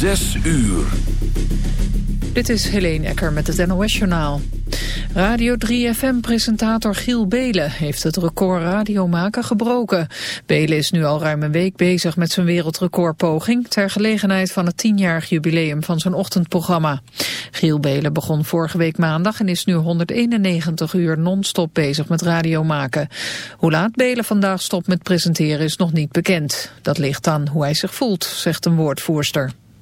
Zes uur. Dit is Helene Ecker met het NOS-journaal. Radio 3FM-presentator Giel Belen heeft het record radiomaken gebroken. Belen is nu al ruim een week bezig met zijn wereldrecordpoging... ter gelegenheid van het tienjarig jubileum van zijn ochtendprogramma. Giel Belen begon vorige week maandag en is nu 191 uur non-stop bezig met radiomaken. Hoe laat Belen vandaag stopt met presenteren is nog niet bekend. Dat ligt aan hoe hij zich voelt, zegt een woordvoerster.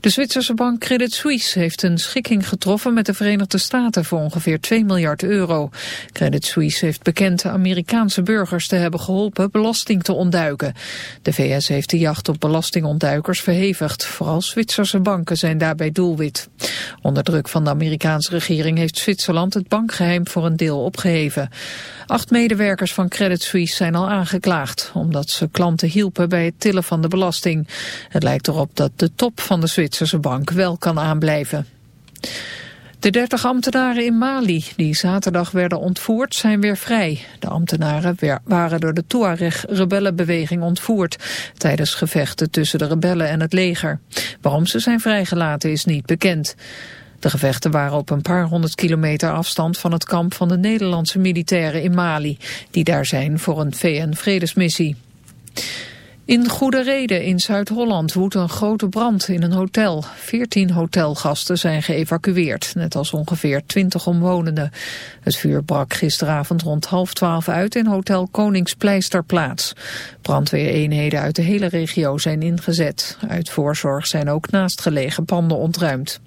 De Zwitserse bank Credit Suisse heeft een schikking getroffen met de Verenigde Staten voor ongeveer 2 miljard euro. Credit Suisse heeft bekend Amerikaanse burgers te hebben geholpen belasting te ontduiken. De VS heeft de jacht op belastingontduikers verhevigd. Vooral Zwitserse banken zijn daarbij doelwit. Onder druk van de Amerikaanse regering heeft Zwitserland het bankgeheim voor een deel opgeheven. Acht medewerkers van Credit Suisse zijn al aangeklaagd, omdat ze klanten hielpen bij het tillen van de belasting. Het lijkt erop dat de top van de Zwitserse bank wel kan aanblijven. De dertig ambtenaren in Mali, die zaterdag werden ontvoerd, zijn weer vrij. De ambtenaren waren door de Tuareg-rebellenbeweging ontvoerd... tijdens gevechten tussen de rebellen en het leger. Waarom ze zijn vrijgelaten is niet bekend. De gevechten waren op een paar honderd kilometer afstand van het kamp van de Nederlandse militairen in Mali, die daar zijn voor een VN-vredesmissie. In Goede Reden in Zuid-Holland woedt een grote brand in een hotel. Veertien hotelgasten zijn geëvacueerd, net als ongeveer twintig omwonenden. Het vuur brak gisteravond rond half twaalf uit in hotel Koningspleisterplaats. Brandweereenheden uit de hele regio zijn ingezet. Uit voorzorg zijn ook naastgelegen panden ontruimd.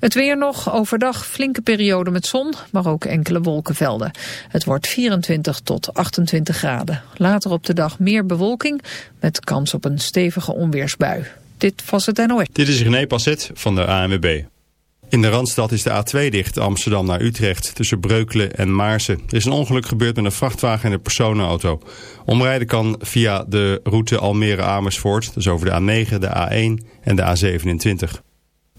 Het weer nog, overdag flinke periode met zon, maar ook enkele wolkenvelden. Het wordt 24 tot 28 graden. Later op de dag meer bewolking met kans op een stevige onweersbui. Dit was het NOS. Dit is René Passet van de ANWB. In de Randstad is de A2 dicht, Amsterdam naar Utrecht, tussen Breukelen en Maarsen. Er is een ongeluk gebeurd met een vrachtwagen en een personenauto. Omrijden kan via de route Almere-Amersfoort, dus over de A9, de A1 en de A27.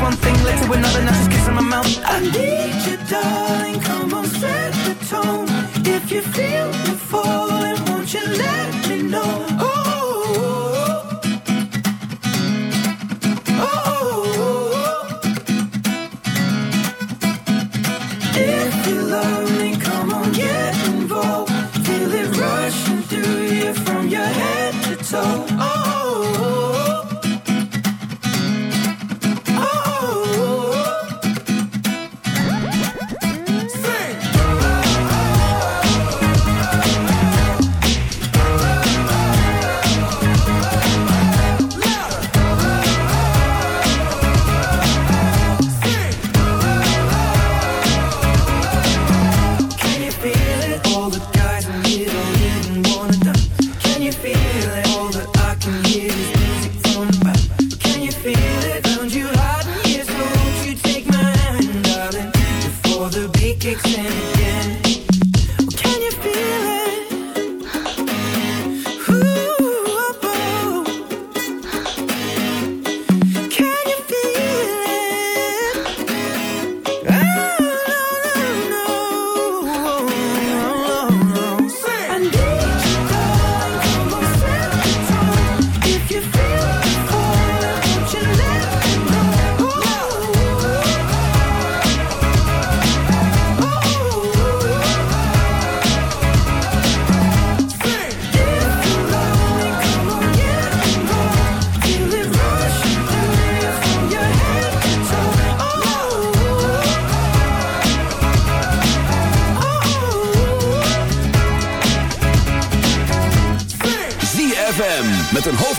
One thing led to another, now just kissing my mouth. I need you, darling. Come on, set the tone. If you feel me falling, won't you let me know? Oh, oh, oh.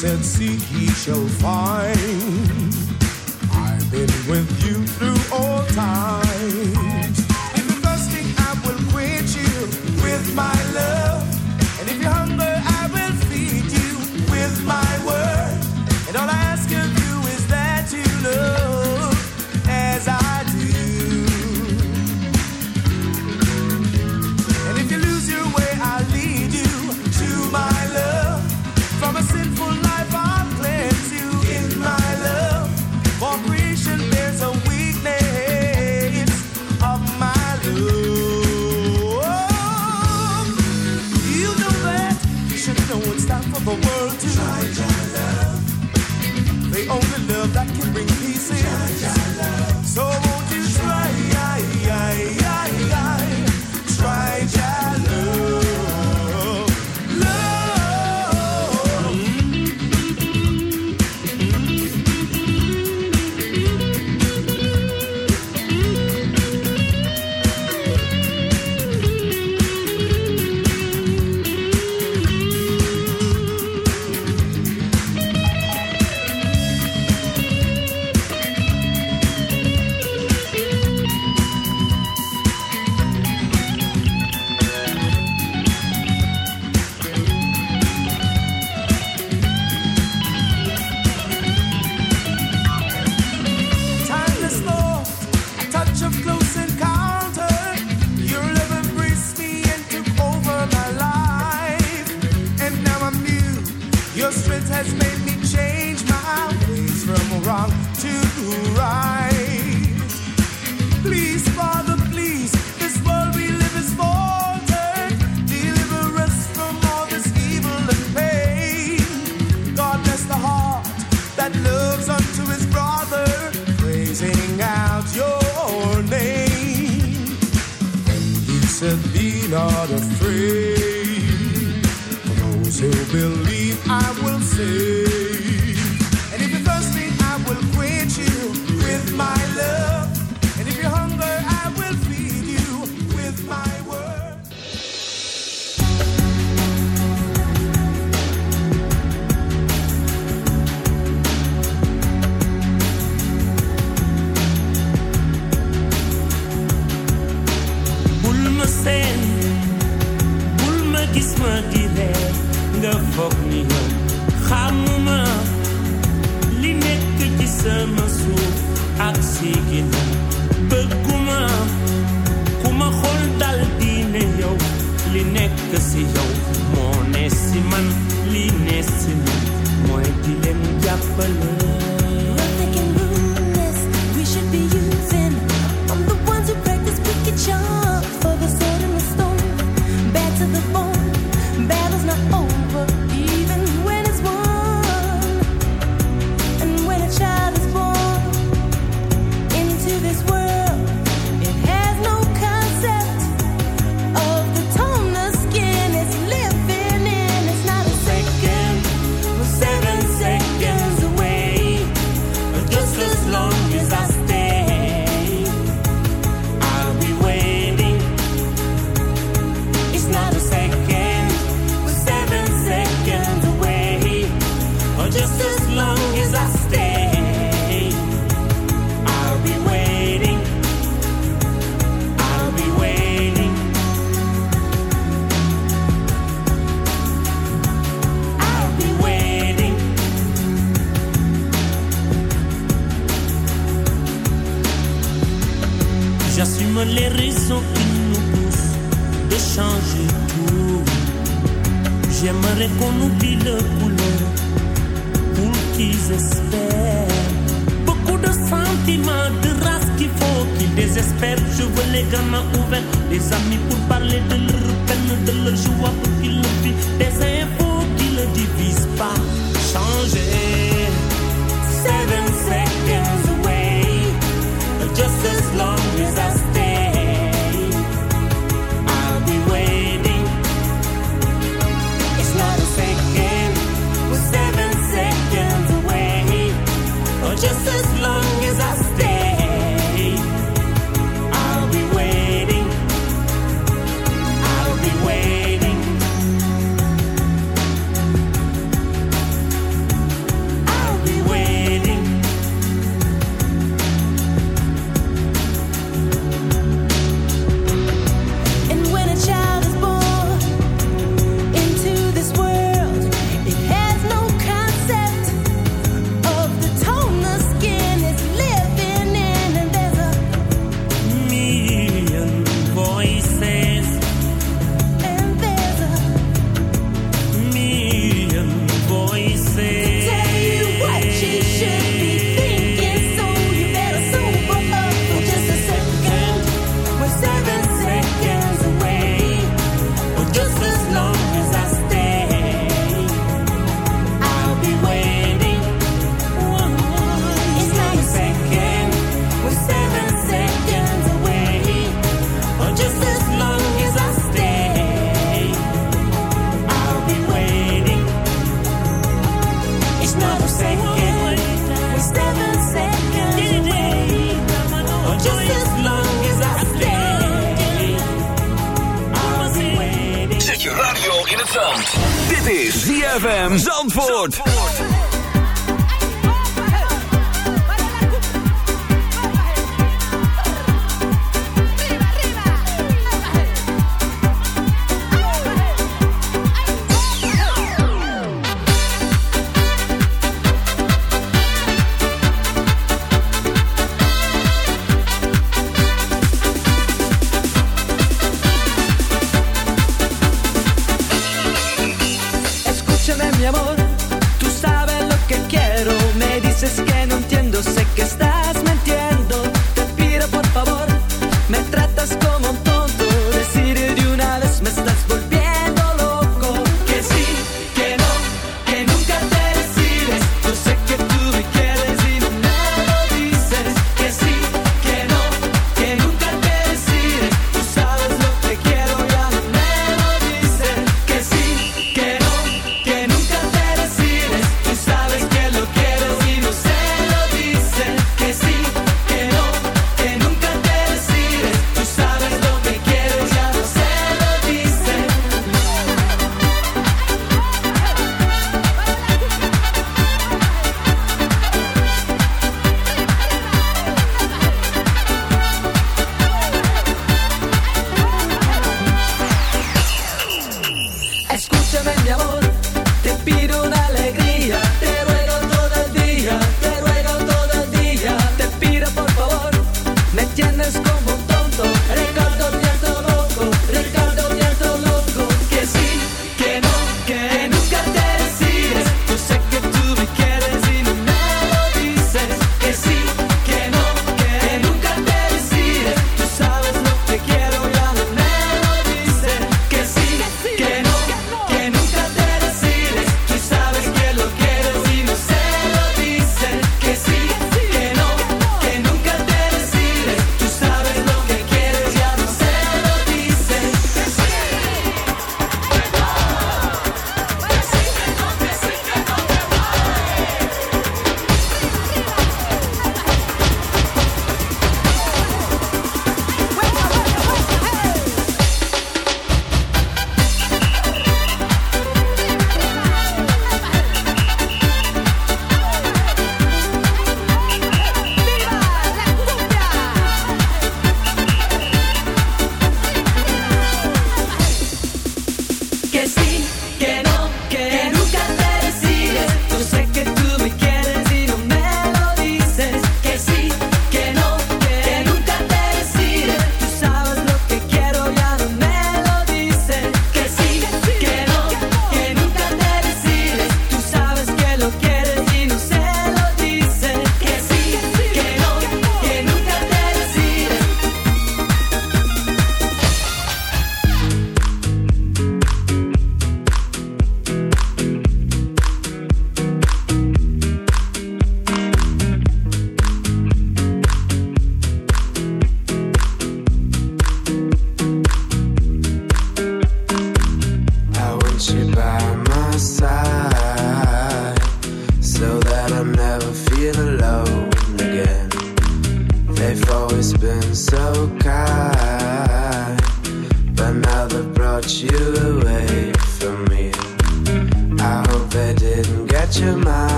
Said, and seek, he shall find. I've been with you through all time.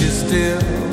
you still.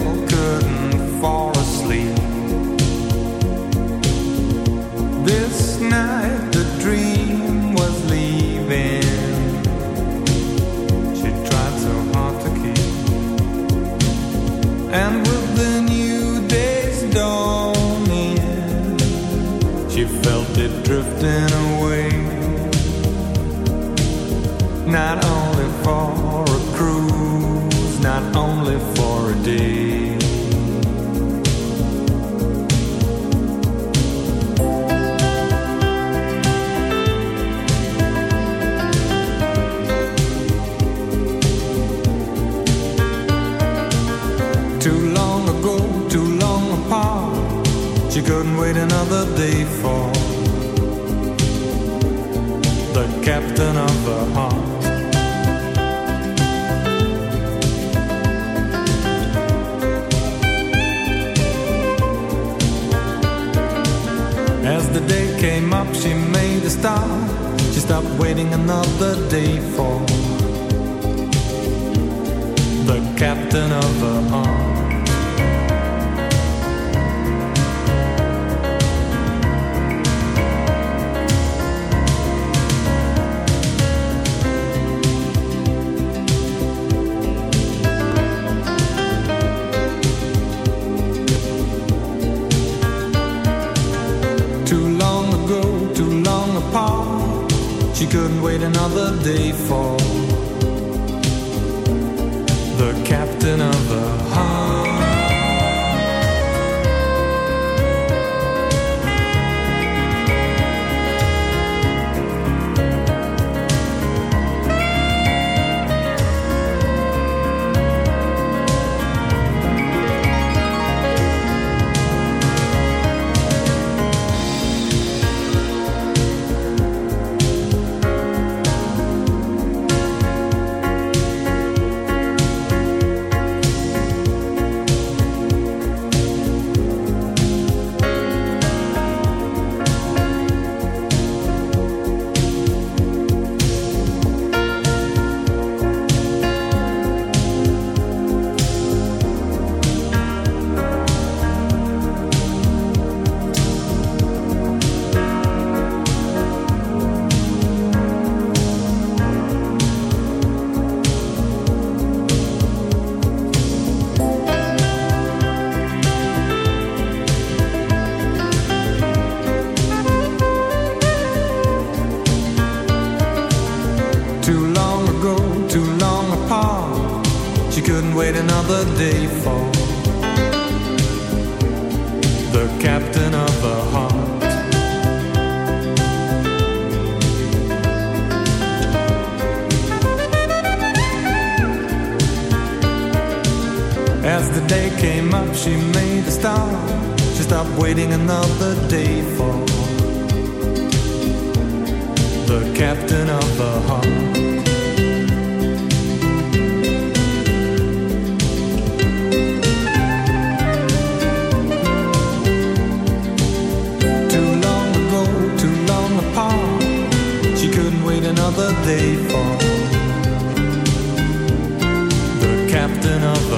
Captain of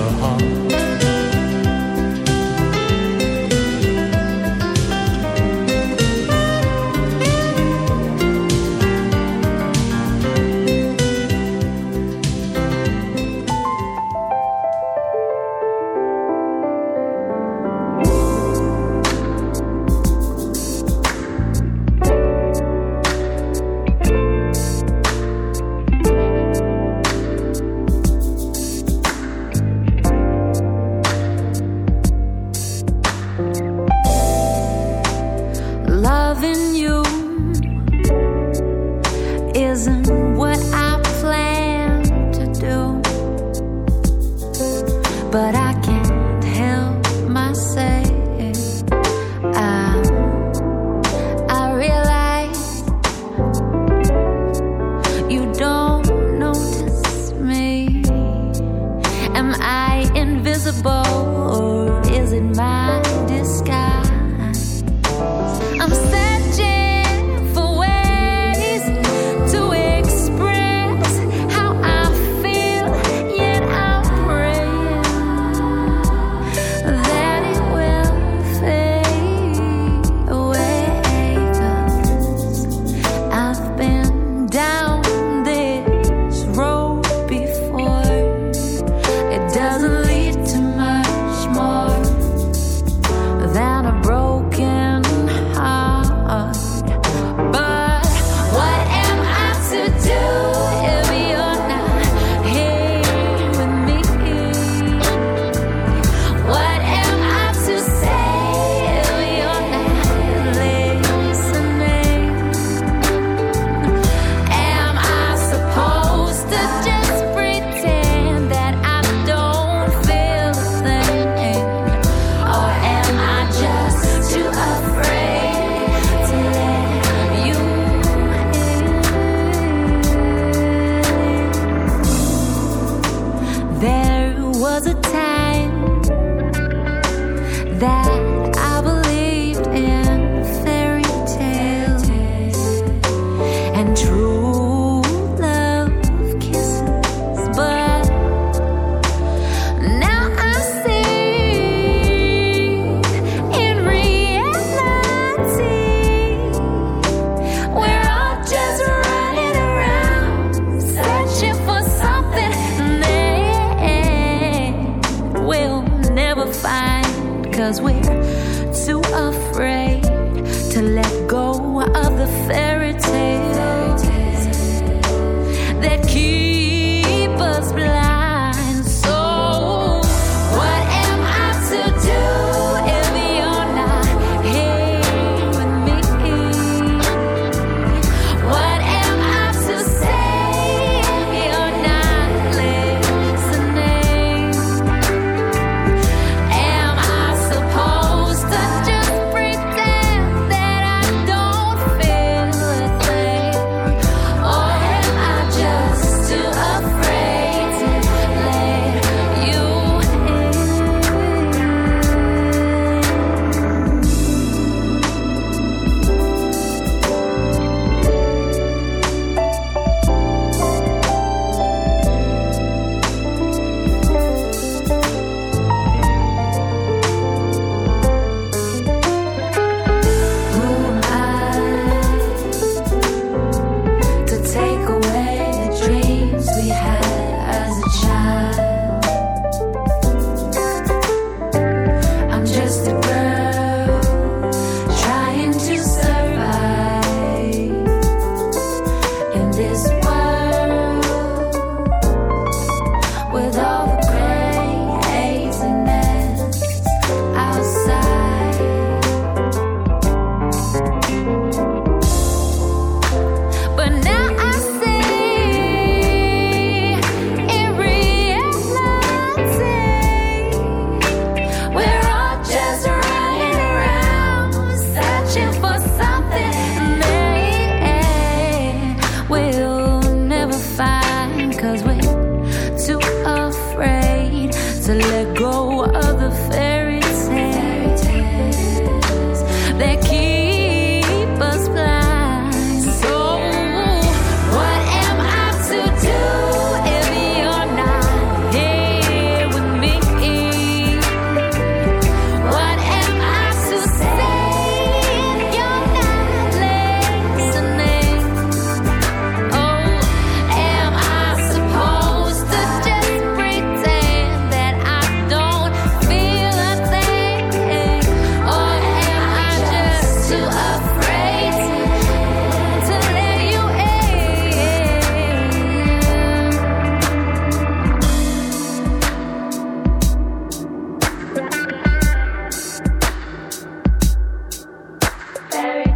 There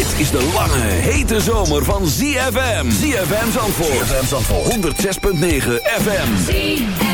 Dit is de lange, hete zomer van ZFM. ZFM Zandvoort. ZFM Zandvoort. 106.9 FM.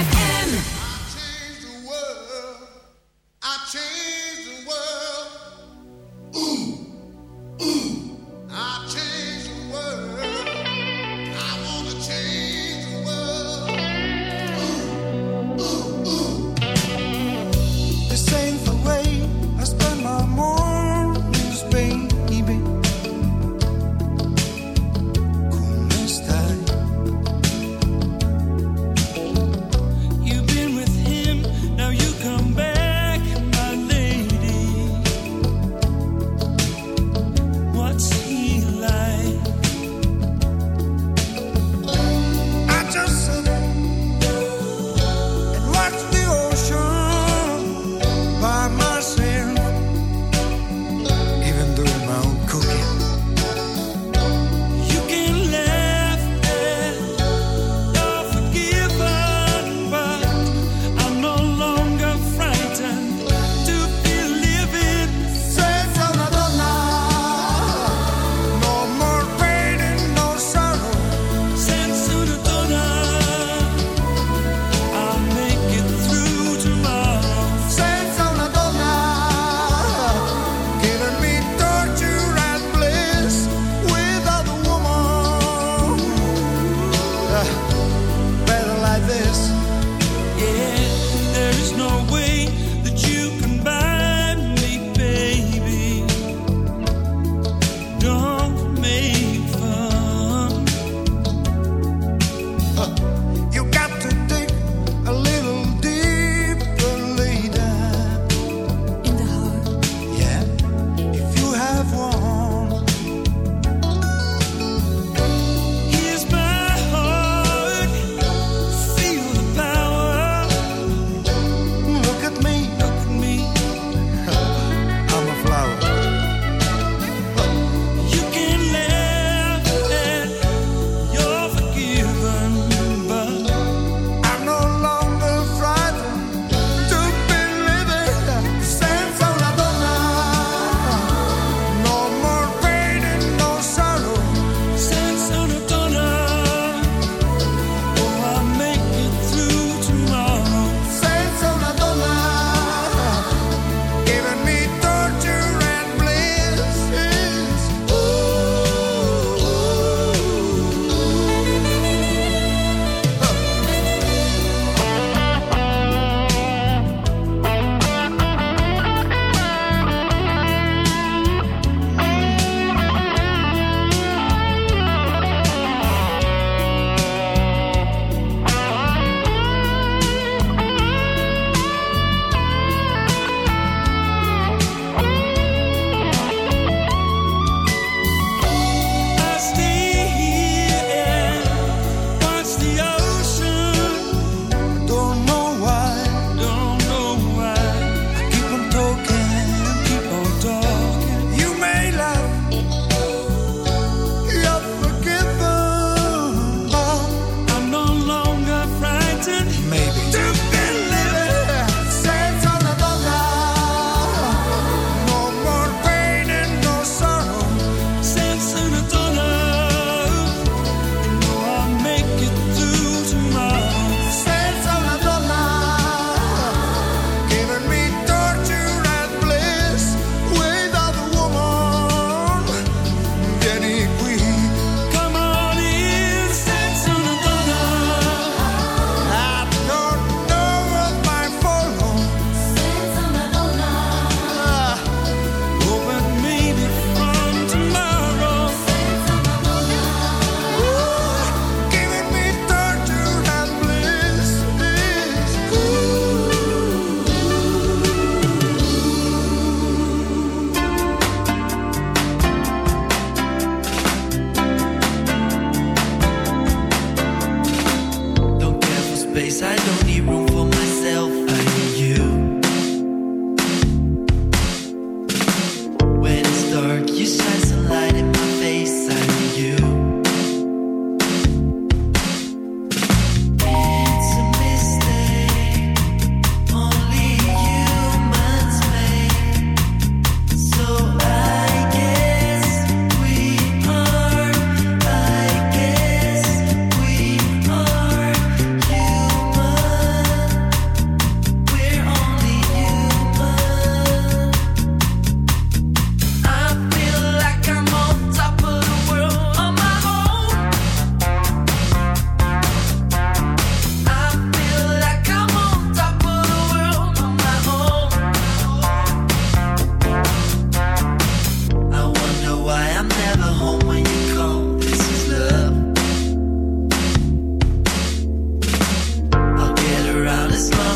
this love.